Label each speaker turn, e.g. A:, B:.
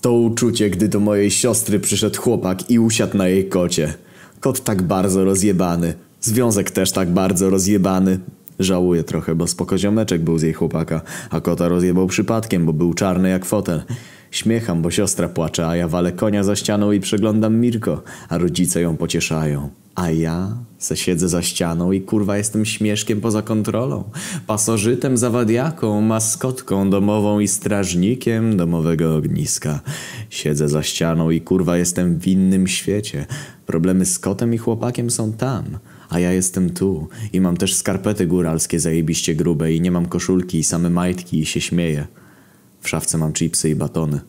A: To uczucie, gdy do mojej siostry przyszedł chłopak i usiadł na jej kocie. Kot tak bardzo rozjebany. Związek też tak bardzo rozjebany. Żałuję trochę, bo spokoziomeczek był z jej chłopaka, a kota rozjebał przypadkiem, bo był czarny jak fotel. Śmiecham, bo siostra płacze, a ja walę konia za ścianą i przeglądam Mirko, a rodzice ją pocieszają. A ja siedzę za ścianą i kurwa jestem śmieszkiem poza kontrolą. Pasożytem, zawadiaką, maskotką domową i strażnikiem domowego ogniska. Siedzę za ścianą i kurwa jestem w innym świecie. Problemy z kotem i chłopakiem są tam. A ja jestem tu i mam też skarpety góralskie zajebiście grube i nie mam koszulki i same majtki i się śmieję. W szafce mam chipsy i batony.